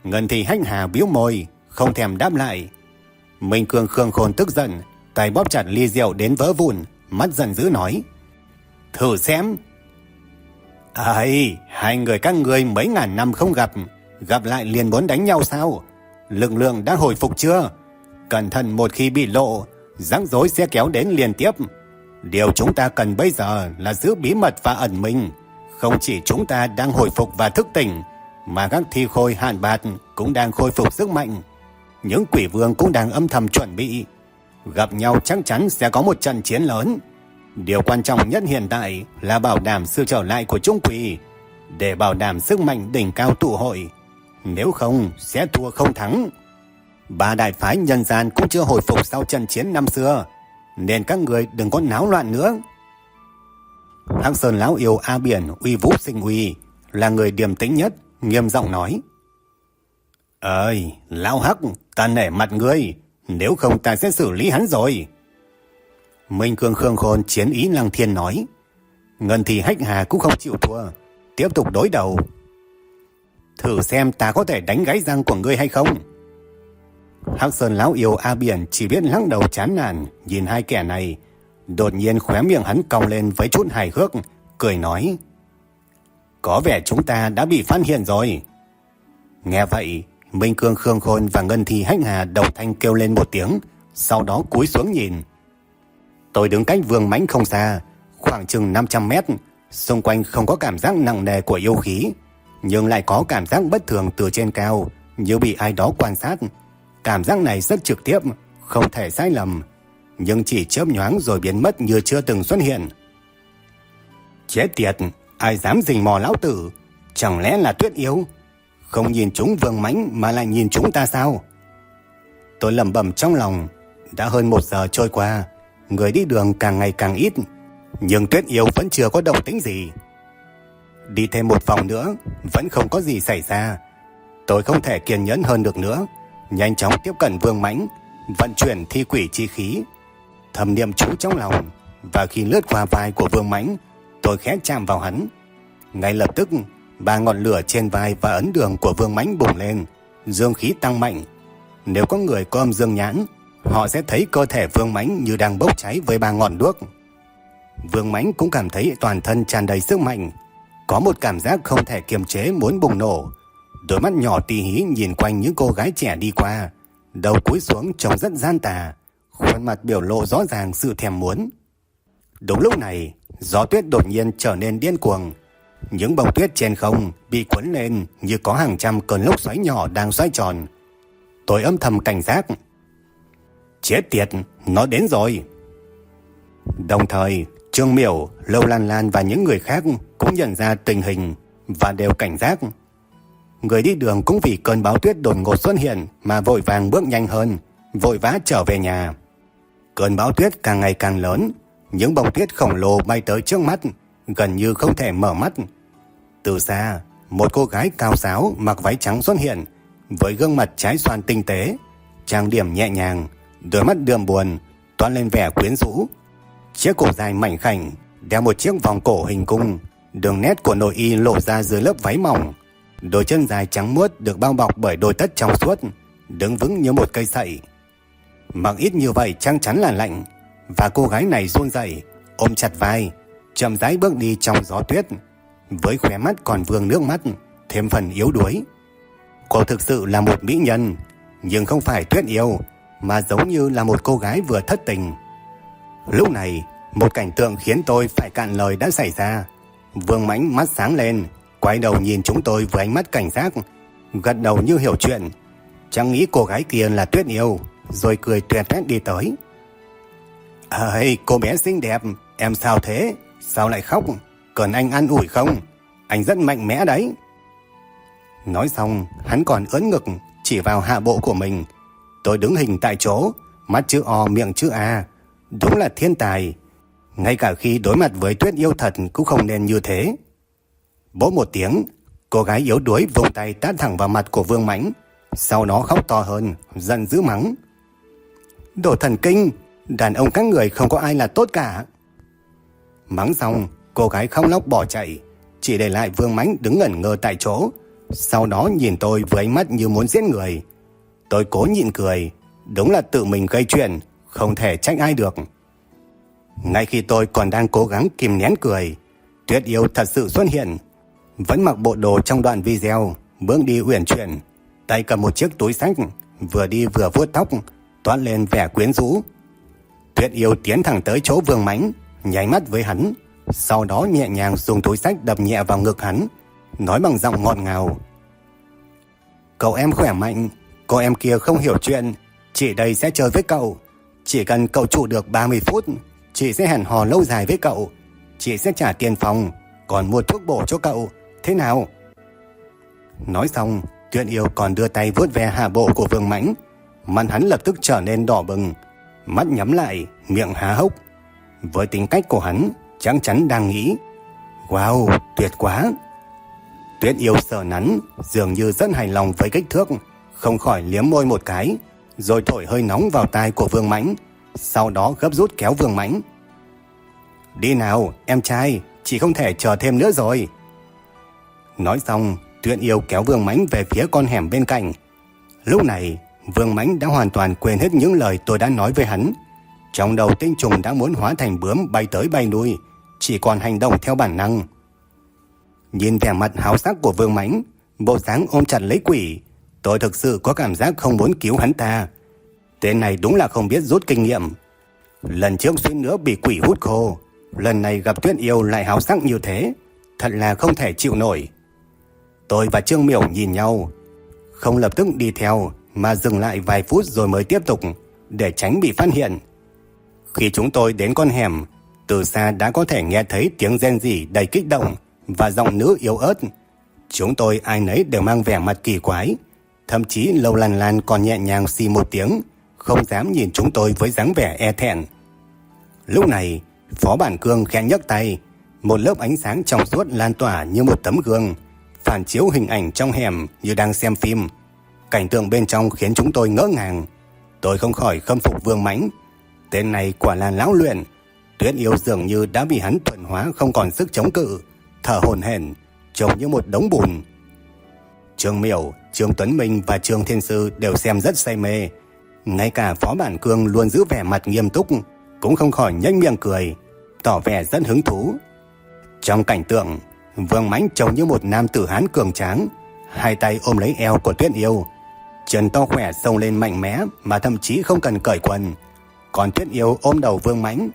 Speaker 1: Ngân thì hách hà biếu môi, không thèm đáp lại. Minh Cương Khương Khôn tức giận, tay bóp chặt ly rượu đến vỡ vụn, mắt giận dữ nói. Thử xem. Ây, hai người các người mấy ngàn năm không gặp, gặp lại liền muốn đánh nhau sao? Lực lượng đã hồi phục chưa? Cẩn thận một khi bị lộ, rắc rối sẽ kéo đến liên tiếp. Điều chúng ta cần bây giờ là giữ bí mật và ẩn mình. Không chỉ chúng ta đang hồi phục và thức tỉnh, mà các thi khôi hạn bạt cũng đang khôi phục sức mạnh. Những quỷ vương cũng đang âm thầm chuẩn bị. Gặp nhau chắc chắn sẽ có một trận chiến lớn. Điều quan trọng nhất hiện tại là bảo đảm sự trở lại của Trung Quỷ, để bảo đảm sức mạnh đỉnh cao tụ hội. Nếu không, sẽ thua không thắng. Ba đại phái nhân gian cũng chưa hồi phục sau trận chiến năm xưa, nên các người đừng có náo loạn nữa. Hắc Sơn Lão yêu A Biển uy vũ sinh uy, là người điềm tĩnh nhất, nghiêm giọng nói. Ơi, Lão Hắc, ta nể mặt ngươi, nếu không ta sẽ xử lý hắn rồi. Minh Cương Khương Khôn chiến ý Lăng Thiên nói. Ngân thì hách hà cũng không chịu thua. Tiếp tục đối đầu. Thử xem ta có thể đánh gãy răng của ngươi hay không. Hắc Sơn Lão yêu A Biển chỉ biết lắc đầu chán nản nhìn hai kẻ này. Đột nhiên khóe miệng hắn cong lên với chút hài hước, cười nói. Có vẻ chúng ta đã bị phát hiện rồi. Nghe vậy, Minh Cương Khương Khôn và Ngân Thi Hách Hà đầu thanh kêu lên một tiếng, sau đó cúi xuống nhìn. Tôi đứng cách vương mãnh không xa, khoảng chừng 500 mét, xung quanh không có cảm giác nặng nề của yêu khí, nhưng lại có cảm giác bất thường từ trên cao, như bị ai đó quan sát. Cảm giác này rất trực tiếp, không thể sai lầm, nhưng chỉ chớp nhoáng rồi biến mất như chưa từng xuất hiện. Chết tiệt, ai dám rình mò lão tử, chẳng lẽ là tuyết yếu? Không nhìn chúng vương mãnh mà lại nhìn chúng ta sao? Tôi lẩm bẩm trong lòng, đã hơn một giờ trôi qua, người đi đường càng ngày càng ít, nhưng Tuyết Yêu vẫn chưa có động tĩnh gì. Đi thêm một vòng nữa, vẫn không có gì xảy ra. Tôi không thể kiên nhẫn hơn được nữa, nhanh chóng tiếp cận Vương Mãnh, vận chuyển thi quỷ chi khí, thầm niệm chú trong lòng, và khi lướt qua vai của Vương Mãnh, tôi khẽ chạm vào hắn. Ngay lập tức, ba ngọn lửa trên vai và ấn đường của Vương Mãnh bùng lên, dương khí tăng mạnh. Nếu có người có âm dương nhãn, họ sẽ thấy cơ thể Vương Mãnh như đang bốc cháy với ba ngọn đuốc. Vương Mãnh cũng cảm thấy toàn thân tràn đầy sức mạnh, có một cảm giác không thể kiềm chế muốn bùng nổ. Đôi mắt nhỏ tì hí nhìn quanh những cô gái trẻ đi qua, đầu cúi xuống trông rất gian tà, khuôn mặt biểu lộ rõ ràng sự thèm muốn. Đúng lúc này, gió tuyết đột nhiên trở nên điên cuồng. Những bông tuyết trên không bị cuốn lên như có hàng trăm cơn lốc xoáy nhỏ đang xoay tròn. Tôi âm thầm cảnh giác, Chết tiệt, nó đến rồi. Đồng thời, Trương Miểu, Lâu Lan Lan và những người khác cũng nhận ra tình hình và đều cảnh giác. Người đi đường cũng vì cơn báo tuyết đột ngột xuất hiện mà vội vàng bước nhanh hơn, vội vã trở về nhà. Cơn bão tuyết càng ngày càng lớn, những bông tuyết khổng lồ bay tới trước mắt, gần như không thể mở mắt. Từ xa, một cô gái cao giáo mặc váy trắng xuất hiện, với gương mặt trái xoan tinh tế, trang điểm nhẹ nhàng, đôi mắt đượm buồn, toan lên vẻ quyến rũ. Chiếc cổ dài mảnh khảnh, đeo một chiếc vòng cổ hình cung, đường nét của nội y lộ ra dưới lớp váy mỏng. Đôi chân dài trắng muốt được bao bọc bởi đôi tất trong suốt, đứng vững như một cây sậy. Mặc ít như vậy chắc chắn là lạnh, và cô gái này run rẩy, ôm chặt vai, chậm rãi bước đi trong gió tuyết, với khóe mắt còn vương nước mắt, thêm phần yếu đuối. Cô thực sự là một mỹ nhân, nhưng không phải tuyết yêu, mà giống như là một cô gái vừa thất tình. Lúc này, một cảnh tượng khiến tôi phải cạn lời đã xảy ra. Vương Mãnh mắt sáng lên, quay đầu nhìn chúng tôi với ánh mắt cảnh giác, gật đầu như hiểu chuyện. Chẳng nghĩ cô gái kia là Tuyết Yêu, rồi cười tuyệt tuyệt đi tới. Ây, cô bé xinh đẹp, em sao thế? Sao lại khóc? Cần anh ăn ủi không? Anh rất mạnh mẽ đấy. Nói xong, hắn còn ướn ngực, chỉ vào hạ bộ của mình. Tôi đứng hình tại chỗ, mắt chữ O miệng chữ A. Đúng là thiên tài. Ngay cả khi đối mặt với tuyết yêu thật cũng không nên như thế. Bố một tiếng, cô gái yếu đuối vùng tay tát thẳng vào mặt của Vương Mãnh. Sau đó khóc to hơn, giận dữ mắng. Đồ thần kinh, đàn ông các người không có ai là tốt cả. Mắng xong, cô gái không lóc bỏ chạy, chỉ để lại Vương Mãnh đứng ngẩn ngơ tại chỗ. Sau đó nhìn tôi với ánh mắt như muốn giết người. Tôi cố nhịn cười, đúng là tự mình gây chuyện, không thể trách ai được. Ngay khi tôi còn đang cố gắng kìm nén cười, Tuyết Yêu thật sự xuất hiện. Vẫn mặc bộ đồ trong đoạn video, bước đi uyển chuyển, tay cầm một chiếc túi sách, vừa đi vừa vuốt tóc, toát lên vẻ quyến rũ. Tuyết Yêu tiến thẳng tới chỗ Vương Mãnh, nháy mắt với hắn, sau đó nhẹ nhàng dùng túi sách đập nhẹ vào ngực hắn, nói bằng giọng ngọt ngào. Cậu em khỏe mạnh, cô em kia không hiểu chuyện, chị đây sẽ chơi với cậu. Chỉ cần cậu trụ được 30 phút, chị sẽ hẹn hò lâu dài với cậu. Chị sẽ trả tiền phòng, còn mua thuốc bổ cho cậu. Thế nào? Nói xong, Tuyên Yêu còn đưa tay vuốt ve hạ bộ của Vương Mãnh. Mặt hắn lập tức trở nên đỏ bừng, mắt nhắm lại, miệng há hốc. Với tính cách của hắn, chắc chắn đang nghĩ Wow, tuyệt quá! Tuyết yêu sờ nắn, dường như rất hài lòng với kích thước, không khỏi liếm môi một cái, rồi thổi hơi nóng vào tai của Vương Mãnh, sau đó gấp rút kéo Vương Mãnh. Đi nào, em trai, chị không thể chờ thêm nữa rồi. Nói xong, Tuyện yêu kéo Vương Mãnh về phía con hẻm bên cạnh. Lúc này, Vương Mãnh đã hoàn toàn quên hết những lời tôi đã nói với hắn. Trong đầu tinh trùng đã muốn hóa thành bướm bay tới bay lui, chỉ còn hành động theo bản năng. Nhìn vẻ mặt háo sắc của Vương Mãnh, bộ dáng ôm chặt lấy quỷ, tôi thực sự có cảm giác không muốn cứu hắn ta. Tên này đúng là không biết rút kinh nghiệm. Lần trước suýt nữa bị quỷ hút khô, lần này gặp Tuyết Yêu lại háo sắc như thế, thật là không thể chịu nổi. Tôi và Trương Miểu nhìn nhau, không lập tức đi theo mà dừng lại vài phút rồi mới tiếp tục để tránh bị phát hiện. Khi chúng tôi đến con hẻm, từ xa đã có thể nghe thấy tiếng rên rỉ đầy kích động và giọng nữ yếu ớt. Chúng tôi ai nấy đều mang vẻ mặt kỳ quái, thậm chí Lâu Lan Lan còn nhẹ nhàng xì một tiếng, không dám nhìn chúng tôi với dáng vẻ e thẹn. Lúc này, Phó Bản Cương khẽ nhấc tay, một lớp ánh sáng trong suốt lan tỏa như một tấm gương, phản chiếu hình ảnh trong hẻm như đang xem phim. Cảnh tượng bên trong khiến chúng tôi ngỡ ngàng. Tôi không khỏi khâm phục Vương Mãnh. Tên này quả là lão luyện. Tuyết yêu dường như đã bị hắn thuần hóa không còn sức chống cự thở hổn hển, trông như một đống bùn. Trương Miểu, Trương Tuấn Minh và Trương Thiên Sư đều xem rất say mê. Ngay cả Phó Bản Cương luôn giữ vẻ mặt nghiêm túc, cũng không khỏi nhếch miệng cười, tỏ vẻ rất hứng thú. Trong cảnh tượng, Vương Mãnh trông như một nam tử hán cường tráng, hai tay ôm lấy eo của Tuyết Yêu, chân to khỏe xông lên mạnh mẽ mà thậm chí không cần cởi quần. Còn Tuyết Yêu ôm đầu Vương Mãnh,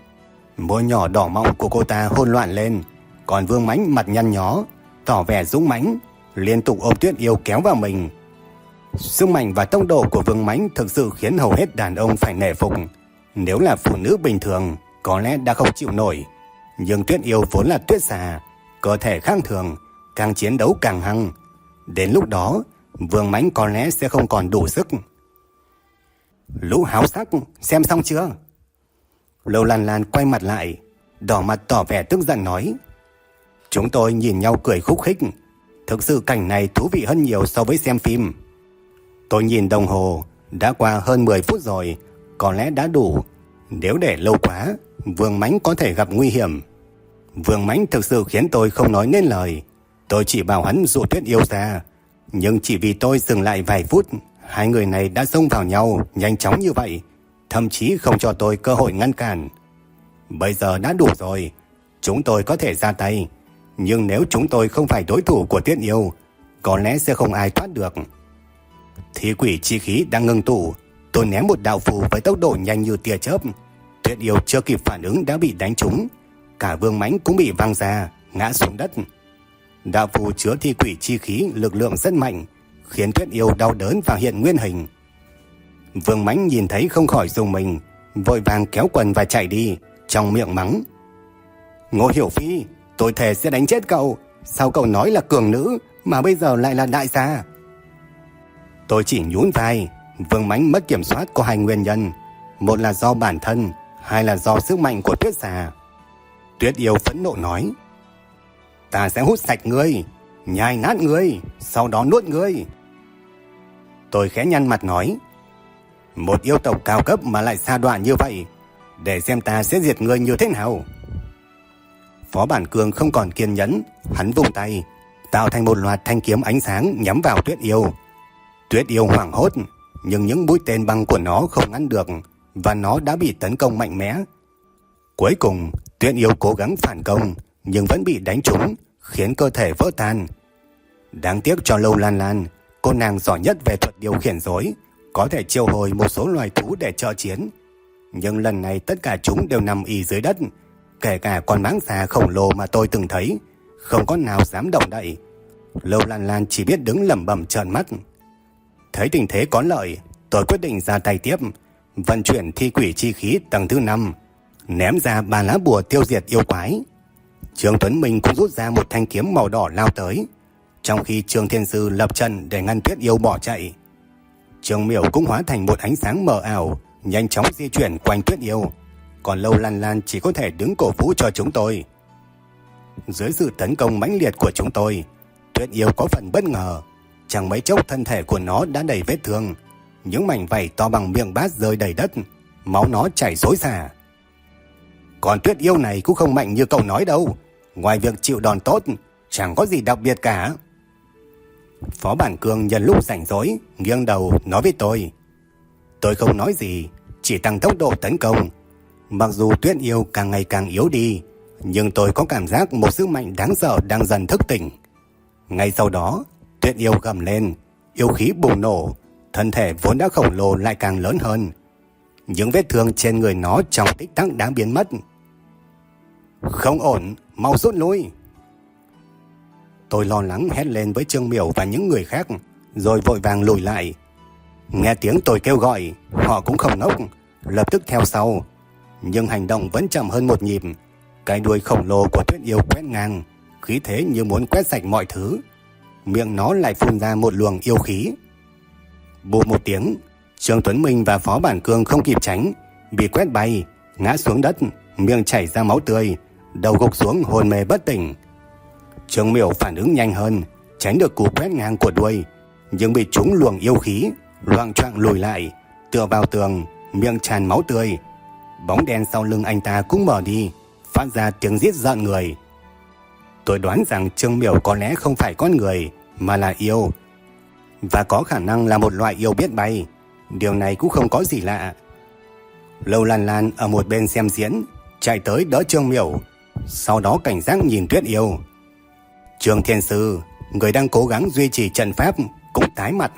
Speaker 1: môi nhỏ đỏ mọng của cô ta hôn loạn lên, còn Vương Mãnh mặt nhăn nhó, tỏ vẻ dũng mãnh, liên tục ôm Tuyết Yêu kéo vào mình. Sức mạnh và tốc độ của Vương Mãnh thực sự khiến hầu hết đàn ông phải nể phục. Nếu là phụ nữ bình thường, có lẽ đã không chịu nổi. Nhưng Tuyết Yêu vốn là tuyết xà, cơ thể khác thường, càng chiến đấu càng hăng. Đến lúc đó, Vương Mãnh có lẽ sẽ không còn đủ sức. Lũ háo sắc, xem xong chưa? Lâu Lan Lan quay mặt lại, đỏ mặt tỏ vẻ tức giận nói. Chúng tôi nhìn nhau cười khúc khích. Thực sự cảnh này thú vị hơn nhiều so với xem phim. Tôi nhìn đồng hồ, đã qua hơn 10 phút rồi, có lẽ đã đủ. Nếu để lâu quá, Vương Mánh có thể gặp nguy hiểm. Vương Mánh thực sự khiến tôi không nói nên lời. Tôi chỉ bảo hắn dụ tuyết yêu ra. Nhưng chỉ vì tôi dừng lại vài phút, Hai người này đã xông vào nhau nhanh chóng như vậy, thậm chí không cho tôi cơ hội ngăn cản. Bây giờ đã đủ rồi, chúng tôi có thể ra tay, nhưng nếu chúng tôi không phải đối thủ của Tuyết Yêu, có lẽ sẽ không ai thoát được. Thi quỷ chi khí đang ngưng tụ, tôi ném một đạo phù với tốc độ nhanh như tia chớp. Tuyết Yêu chưa kịp phản ứng đã bị đánh trúng, cả vương mãnh cũng bị văng ra, ngã xuống đất. Đạo phù chứa thi quỷ chi khí lực lượng rất mạnh, khiến Tuyết Yêu đau đớn và hiện nguyên hình. Vương Mãnh nhìn thấy không khỏi dùng mình, vội vàng kéo quần và chạy đi, trong miệng mắng. Ngô Hiểu Phi, tôi thề sẽ đánh chết cậu, sao cậu nói là cường nữ mà bây giờ lại là đại gia? Tôi chỉ nhún vai, Vương mánh mất kiểm soát có hai nguyên nhân, một là do bản thân, hai là do sức mạnh của Tuyết xà. Tuyết Yêu phẫn nộ nói: "Ta sẽ hút sạch ngươi, nhai nát ngươi, sau đó nuốt ngươi." Tôi khẽ nhăn mặt nói, một yêu tộc cao cấp mà lại xa đoạn như vậy, để xem ta sẽ diệt ngươi như thế nào. Phó Bản Cường không còn kiên nhẫn, hắn vung tay, tạo thành một loạt thanh kiếm ánh sáng nhắm vào Tuyết Yêu. Tuyết Yêu hoảng hốt, nhưng những mũi tên băng của nó không ngăn được và nó đã bị tấn công mạnh mẽ. Cuối cùng, Tuyết Yêu cố gắng phản công nhưng vẫn bị đánh trúng, khiến cơ thể vỡ tan. Đáng tiếc cho Lâu Lan Lan, cô nàng giỏi nhất về thuật điều khiển rối, có thể triệu hồi một số loài thú để trợ chiến. Nhưng lần này tất cả chúng đều nằm y dưới đất, kể cả con mãng xà khổng lồ mà tôi từng thấy, không có nào dám động đậy. Lâu Lan Lan chỉ biết đứng lẩm bẩm trợn mắt. Thấy tình thế có lợi, tôi quyết định ra tay tiếp, vận chuyển thi quỷ chi khí tầng thứ 5, ném ra ba lá bùa tiêu diệt yêu quái. Trương Tuấn Minh cũng rút ra một thanh kiếm màu đỏ lao tới, trong khi Trương Thiên Sư lập trận để ngăn Tuyết Yêu bỏ chạy. Trương Miểu cũng hóa thành một ánh sáng mờ ảo, nhanh chóng di chuyển quanh Tuyết Yêu, còn Lâu Lan Lan chỉ có thể đứng cổ vũ cho chúng tôi. Dưới sự tấn công mãnh liệt của chúng tôi, Tuyết Yêu có phần bất ngờ, chẳng mấy chốc thân thể của nó đã đầy vết thương, những mảnh vảy to bằng miệng bát rơi đầy đất, máu nó chảy xối xả. Còn Tuyết Yêu này cũng không mạnh như cậu nói đâu, ngoài việc chịu đòn tốt, chẳng có gì đặc biệt cả. Phó Bản Cương nhân lúc rảnh rỗi, nghiêng đầu nói với tôi. Tôi không nói gì, chỉ tăng tốc độ tấn công. Mặc dù tuyết yêu càng ngày càng yếu đi, nhưng tôi có cảm giác một sức mạnh đáng sợ đang dần thức tỉnh. Ngay sau đó, tuyết yêu gầm lên, yêu khí bùng nổ, thân thể vốn đã khổng lồ lại càng lớn hơn. Những vết thương trên người nó trong tích tắc đã biến mất. Không ổn, mau rút lui. Tôi lo lắng hét lên với Trương Miểu và những người khác, rồi vội vàng lùi lại. Nghe tiếng tôi kêu gọi, họ cũng không nốc, lập tức theo sau. Nhưng hành động vẫn chậm hơn một nhịp. Cái đuôi khổng lồ của tuyết yêu quét ngang, khí thế như muốn quét sạch mọi thứ. Miệng nó lại phun ra một luồng yêu khí. Bù một tiếng, Trương Tuấn Minh và Phó Bản Cương không kịp tránh, bị quét bay, ngã xuống đất, miệng chảy ra máu tươi, đầu gục xuống hồn mê bất tỉnh. Trương Miểu phản ứng nhanh hơn, tránh được cú quét ngang của đuôi, nhưng bị trúng luồng yêu khí, loạng choạng lùi lại, tựa vào tường, miệng tràn máu tươi. Bóng đen sau lưng anh ta cũng mở đi, phát ra tiếng giết giận người. Tôi đoán rằng Trương Miểu có lẽ không phải con người, mà là yêu, và có khả năng là một loại yêu biết bay. Điều này cũng không có gì lạ. Lâu Lan Lan ở một bên xem diễn, chạy tới đỡ Trương Miểu, sau đó cảnh giác nhìn Tuyết Yêu. Trương Thiên Sư, người đang cố gắng duy trì trận pháp, cũng tái mặt,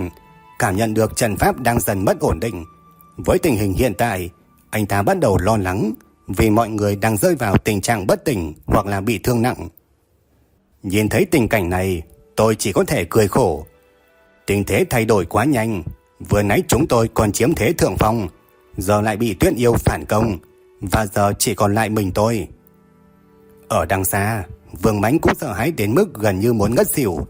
Speaker 1: cảm nhận được trận pháp đang dần mất ổn định. Với tình hình hiện tại, anh ta bắt đầu lo lắng vì mọi người đang rơi vào tình trạng bất tỉnh hoặc là bị thương nặng. Nhìn thấy tình cảnh này, tôi chỉ có thể cười khổ. Tình thế thay đổi quá nhanh, vừa nãy chúng tôi còn chiếm thế thượng phong, giờ lại bị Tuyết Yêu phản công, và giờ chỉ còn lại mình tôi. Ở đằng xa, Vương Mánh cũng sợ hãi đến mức gần như muốn ngất xỉu.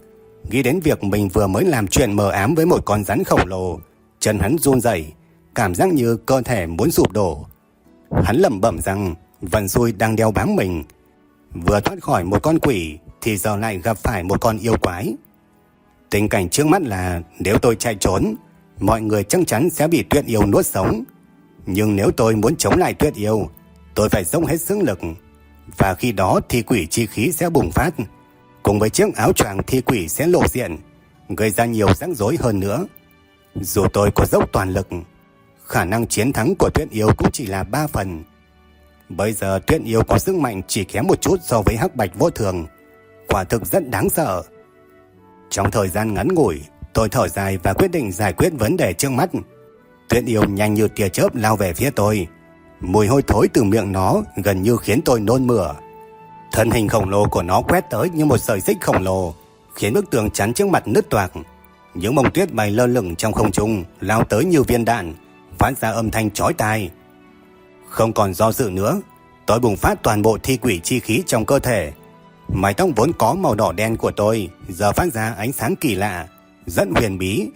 Speaker 1: Nghĩ đến việc mình vừa mới làm chuyện mờ ám với một con rắn khổng lồ, chân hắn run rẩy, cảm giác như cơ thể muốn sụp đổ. Hắn lẩm bẩm rằng Vân xui đang đeo bám mình. Vừa thoát khỏi một con quỷ thì giờ lại gặp phải một con yêu quái. Tình cảnh trước mắt là nếu tôi chạy trốn, mọi người chắc chắn sẽ bị tuyết yêu nuốt sống. Nhưng nếu tôi muốn chống lại tuyết yêu, tôi phải dốc hết sức lực và khi đó thì quỷ chi khí sẽ bùng phát, cùng với chiếc áo choàng thi quỷ sẽ lộ diện, gây ra nhiều rắc rối hơn nữa. Dù tôi có dốc toàn lực, khả năng chiến thắng của Tuyết Yêu cũng chỉ là 3 phần. Bây giờ Tuyết Yêu có sức mạnh chỉ kém một chút so với Hắc Bạch vô thường, quả thực rất đáng sợ. Trong thời gian ngắn ngủi, tôi thở dài và quyết định giải quyết vấn đề trước mắt. Tuyết Yêu nhanh như tia chớp lao về phía tôi. Mùi hôi thối từ miệng nó gần như khiến tôi nôn mửa. Thân hình khổng lồ của nó quét tới như một sợi xích khổng lồ, khiến bức tường chắn trước mặt nứt toạc. Những bông tuyết bay lơ lửng trong không trung, lao tới như viên đạn, phát ra âm thanh chói tai. Không còn do dự nữa, tôi bùng phát toàn bộ thi quỷ chi khí trong cơ thể. Mái tóc vốn có màu đỏ đen của tôi giờ phát ra ánh sáng kỳ lạ, rất huyền bí.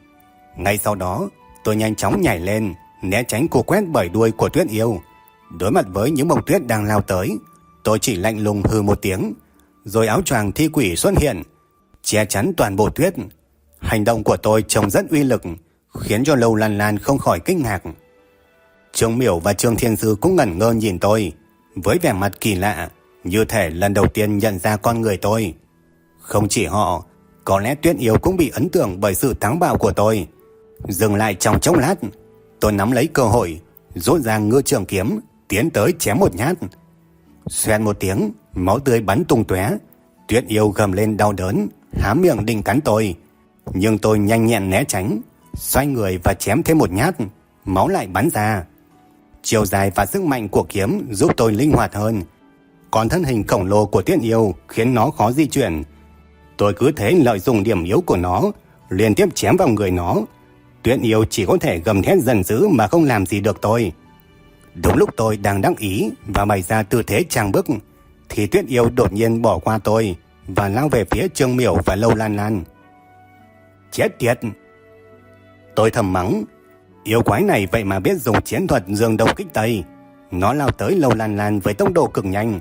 Speaker 1: Ngay sau đó, tôi nhanh chóng nhảy lên, né tránh cú quét bởi đuôi của Tuyết Yêu. Đối mặt với những bông tuyết đang lao tới, tôi chỉ lạnh lùng hừ một tiếng, rồi áo choàng thi quỷ xuất hiện, che chắn toàn bộ tuyết. Hành động của tôi trông rất uy lực, khiến cho Lâu Lan Lan không khỏi kinh ngạc. Trương Miểu và Trương Thiên Sư cũng ngẩn ngơ nhìn tôi, với vẻ mặt kỳ lạ, như thể lần đầu tiên nhận ra con người tôi. Không chỉ họ, có lẽ Tuyết Yêu cũng bị ấn tượng bởi sự thắng bạo của tôi. Dừng lại trong chốc lát, tôi nắm lấy cơ hội, rút ra ngư trường kiếm, tiến tới chém một nhát. Xoẹt một tiếng, máu tươi bắn tung tóe. Tuyết Yêu gầm lên đau đớn, há miệng định cắn tôi, nhưng tôi nhanh nhẹn né tránh, xoay người và chém thêm một nhát, máu lại bắn ra. Chiều dài và sức mạnh của kiếm giúp tôi linh hoạt hơn, còn thân hình khổng lồ của Tuyết Yêu khiến nó khó di chuyển. Tôi cứ thế lợi dụng điểm yếu của nó, liên tiếp chém vào người nó. Tuyết Yêu chỉ có thể gầm thét dần dữ mà không làm gì được tôi. Đúng lúc tôi đang đắc ý và bày ra tư thế trang bức, thì Tuyết Yêu đột nhiên bỏ qua tôi và lao về phía Trương Miểu và Lâu Lan Lan. Chết tiệt! Tôi thầm mắng, yêu quái này vậy mà biết dùng chiến thuật dương đông kích tây. Nó lao tới Lâu Lan Lan với tốc độ cực nhanh.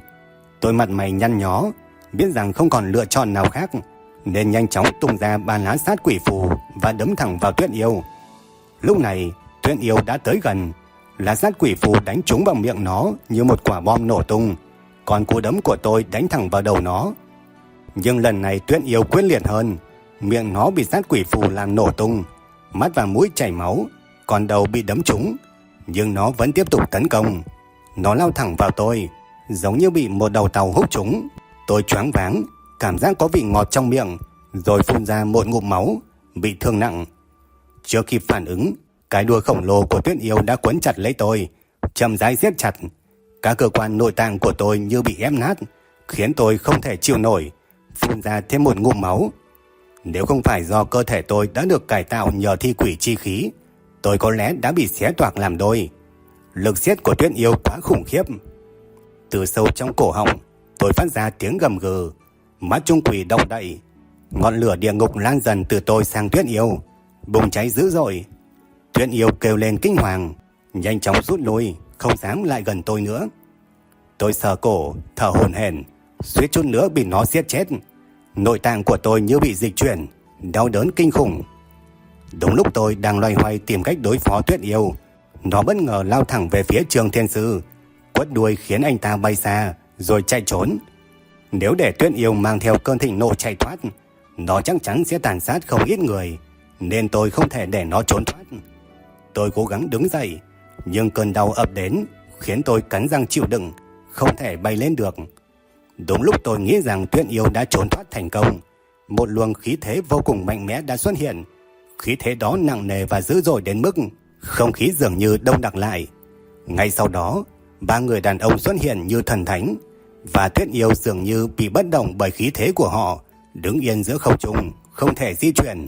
Speaker 1: Tôi mặt mày nhăn nhó, biết rằng không còn lựa chọn nào khác, nên nhanh chóng tung ra ba lá sát quỷ phù và đấm thẳng vào Tuyết Yêu. Lúc này, Tuyết Yêu đã tới gần, lá sát quỷ phù đánh trúng vào miệng nó như một quả bom nổ tung, còn cú đấm của tôi đánh thẳng vào đầu nó. Nhưng lần này Tuyết Yêu quyết liệt hơn, miệng nó bị sát quỷ phù làm nổ tung, mắt và mũi chảy máu, còn đầu bị đấm trúng, nhưng nó vẫn tiếp tục tấn công. Nó lao thẳng vào tôi, giống như bị một đầu tàu hút trúng. Tôi choáng váng, cảm giác có vị ngọt trong miệng, rồi phun ra một ngụm máu, bị thương nặng. Chưa kịp phản ứng, cái đuôi khổng lồ của Tuyết Yêu đã quấn chặt lấy tôi, chậm rãi siết chặt. Các cơ quan nội tạng của tôi như bị ép nát, khiến tôi không thể chịu nổi, phun ra thêm một ngụm máu. Nếu không phải do cơ thể tôi đã được cải tạo nhờ thi quỷ chi khí, tôi có lẽ đã bị xé toạc làm đôi. Lực xiết của Tuyết Yêu quá khủng khiếp. Từ sâu trong cổ họng, tôi phát ra tiếng gầm gừ, mắt trung quỷ động đậy. Ngọn lửa địa ngục lan dần từ tôi sang Tuyết Yêu, bùng cháy dữ dội. Tuyết Yêu kêu lên kinh hoàng, nhanh chóng rút lui, không dám lại gần tôi nữa. Tôi sờ cổ, thở hổn hển, suýt chút nữa bị nó giết chết. Nội tạng của tôi như bị dịch chuyển, đau đớn kinh khủng. Đúng lúc tôi đang loay hoay tìm cách đối phó Tuyết Yêu, nó bất ngờ lao thẳng về phía Trường Thiên Sư, quất đuôi khiến anh ta bay xa, rồi chạy trốn. Nếu để Tuyết Yêu mang theo cơn thịnh nộ chạy thoát, nó chắc chắn sẽ tàn sát không ít người, nên tôi không thể để nó trốn thoát. Tôi cố gắng đứng dậy, nhưng cơn đau ập đến, khiến tôi cắn răng chịu đựng, không thể bay lên được. Đúng lúc tôi nghĩ rằng Tuyên Yêu đã trốn thoát thành công, một luồng khí thế vô cùng mạnh mẽ đã xuất hiện. Khí thế đó nặng nề và dữ dội đến mức không khí dường như đông đặc lại. Ngay sau đó, ba người đàn ông xuất hiện như thần thánh và Tuyết Yêu dường như bị bất động bởi khí thế của họ, đứng yên giữa không trung, không thể di chuyển.